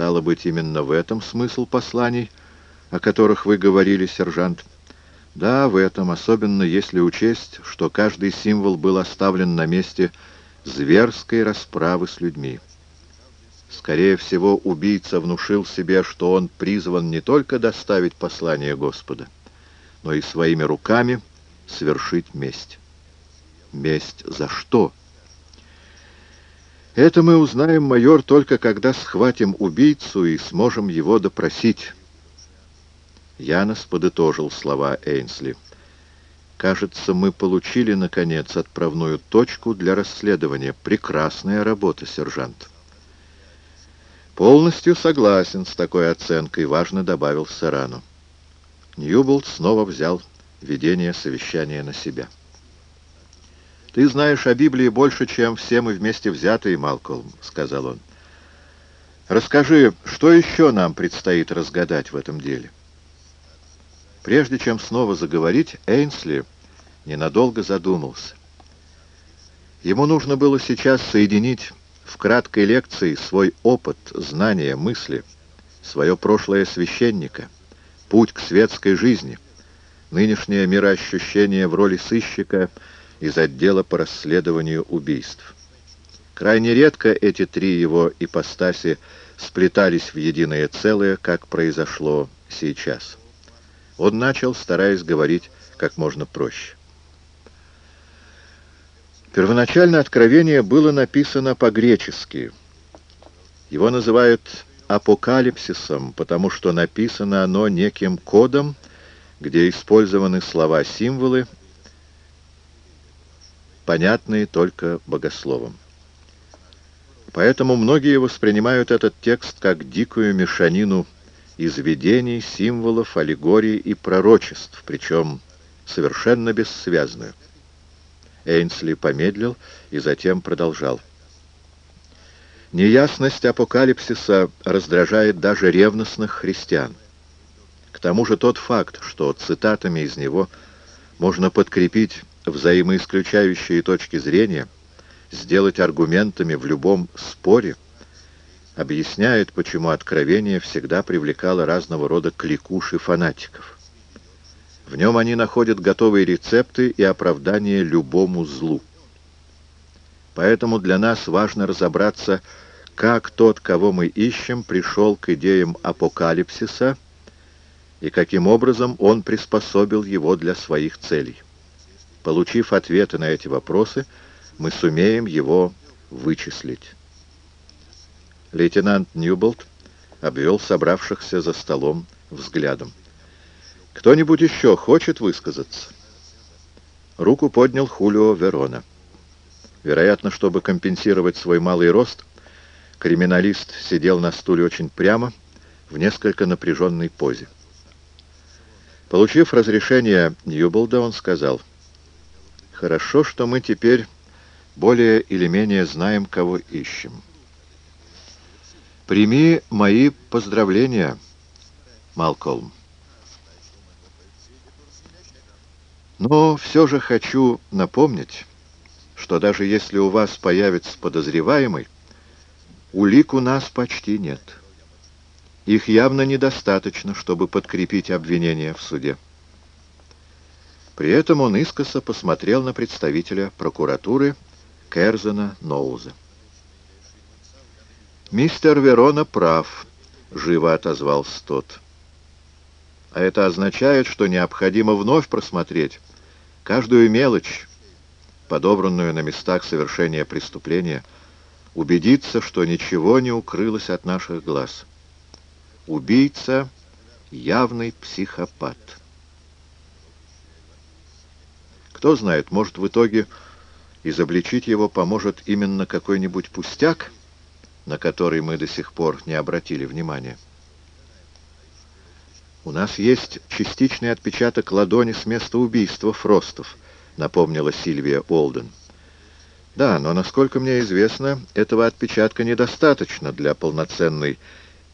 Стало быть, именно в этом смысл посланий, о которых вы говорили, сержант? Да, в этом, особенно если учесть, что каждый символ был оставлен на месте зверской расправы с людьми. Скорее всего, убийца внушил себе, что он призван не только доставить послание Господа, но и своими руками совершить месть. Месть за что? Это мы узнаем, майор, только когда схватим убийцу и сможем его допросить. Янос подытожил слова Эйнсли. «Кажется, мы получили, наконец, отправную точку для расследования. Прекрасная работа, сержант». «Полностью согласен с такой оценкой», — важно добавил Сарану. Ньюболт снова взял ведение совещания на себя. «Ты знаешь о Библии больше, чем все мы вместе взятые, Малкольм», — сказал он. «Расскажи, что еще нам предстоит разгадать в этом деле?» Прежде чем снова заговорить, Эйнсли ненадолго задумался. Ему нужно было сейчас соединить в краткой лекции свой опыт, знания, мысли, свое прошлое священника, путь к светской жизни, нынешнее мироощущение в роли сыщика из отдела по расследованию убийств. Крайне редко эти три его ипостаси сплетались в единое целое, как произошло сейчас. Он начал, стараясь говорить как можно проще. Первоначально откровение было написано по-гречески. Его называют апокалипсисом, потому что написано оно неким кодом, где использованы слова-символы, понятные только богословам. Поэтому многие воспринимают этот текст как дикую мешанину из видений, символов, аллегорий и пророчеств, причем совершенно бессвязную. Эйнсли помедлил и затем продолжал. Неясность апокалипсиса раздражает даже ревностных христиан. К тому же тот факт, что цитатами из него можно подкрепить взаимоисключающие точки зрения, сделать аргументами в любом споре – объясняет, почему откровение всегда привлекало разного рода кликуш и фанатиков. В нем они находят готовые рецепты и оправдание любому злу. Поэтому для нас важно разобраться, как тот, кого мы ищем, пришел к идеям апокалипсиса и каким образом он приспособил его для своих целей. Получив ответы на эти вопросы, мы сумеем его вычислить. Лейтенант Ньюболт обвел собравшихся за столом взглядом. «Кто-нибудь еще хочет высказаться?» Руку поднял Хулио Верона. Вероятно, чтобы компенсировать свой малый рост, криминалист сидел на стуле очень прямо, в несколько напряженной позе. Получив разрешение Ньюболда, он сказал, «Хорошо, что мы теперь более или менее знаем, кого ищем». Прими мои поздравления, Малкольм. Но все же хочу напомнить, что даже если у вас появится подозреваемый, улик у нас почти нет. Их явно недостаточно, чтобы подкрепить обвинение в суде. При этом он искоса посмотрел на представителя прокуратуры Керзена Ноуза. «Мистер Верона прав», — живо отозвался тот. «А это означает, что необходимо вновь просмотреть каждую мелочь, подобранную на местах совершения преступления, убедиться, что ничего не укрылось от наших глаз. Убийца — явный психопат. Кто знает, может, в итоге изобличить его поможет именно какой-нибудь пустяк, на который мы до сих пор не обратили внимания. «У нас есть частичный отпечаток ладони с места убийства Фростов», — напомнила Сильвия Олден. «Да, но, насколько мне известно, этого отпечатка недостаточно для полноценной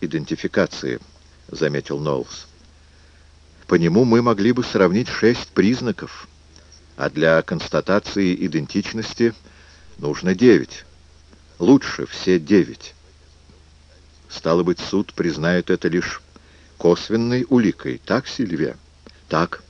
идентификации», — заметил Ноулс. «По нему мы могли бы сравнить шесть признаков, а для констатации идентичности нужно девять». Лучше все девять. Стало быть, суд признает это лишь косвенной уликой. Так, Сильвия? Так.